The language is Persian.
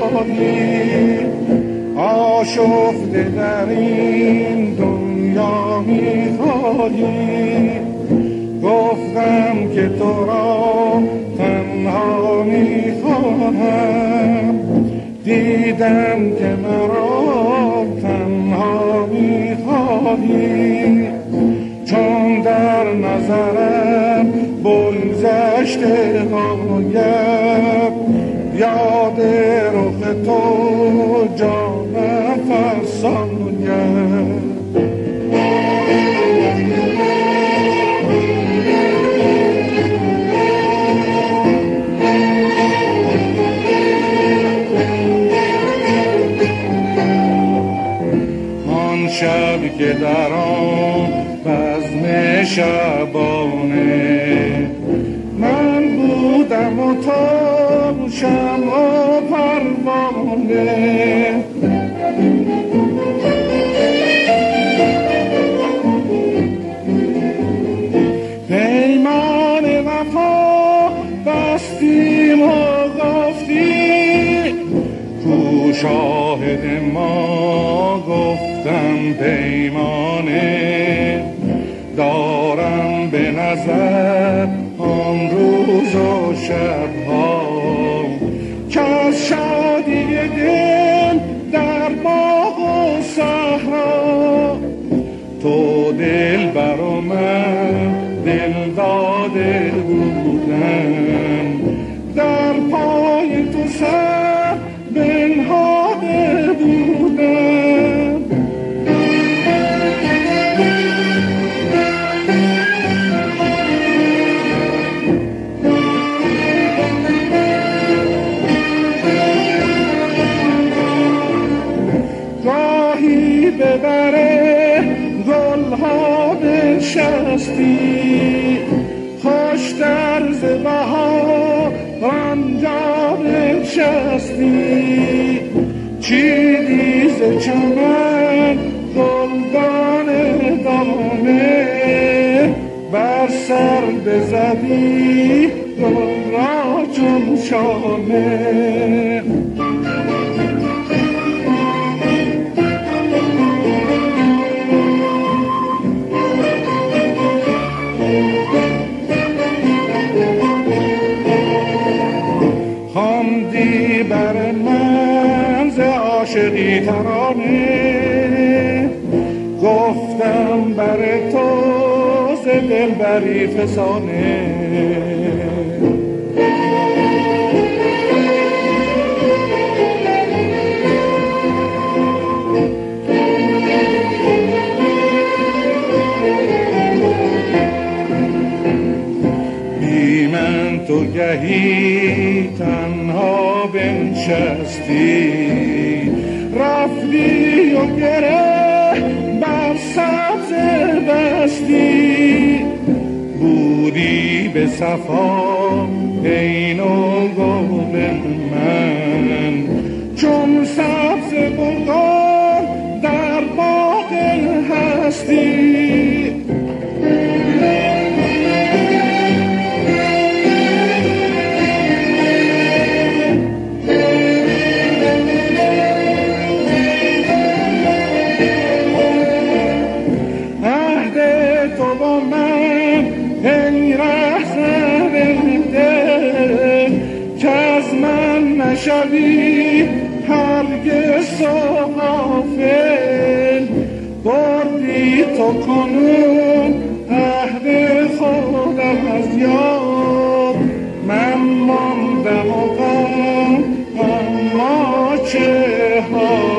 خواهی آشفته در این دنیا می‌خواهی گفتم که تو را تنها می‌خواهم دیدم که مرا تنها می‌خواهی چون در نظرم یاد رخ تو جانم فرسایم آن شب که در آن بزم شبانه من بودم و تو شمع پیمان وفا بستیم و گفتی کو شاهد ما گفتم پیمانه. دارم به نظر آن روز و شبها. که دل در باغ و صحرا. تو بنشستی خوش در ز بهار آنجا بنشستی چیدی ز چمن گلدان دانه. بر سر بزدی گل را چون شانه. خواندی بر من ز عاشقی ترانه. گفتم بر تو ز دلبری فسانه. گهی تنها بنشستی. رفتی و گره بر سبز بستی بودی به صفا عین و من. چون سبز بلغار در باغ هستی. نشوی هرگز غافل. بردی تو کنون عهد خودم از یاد. من ماندم و غم حال؟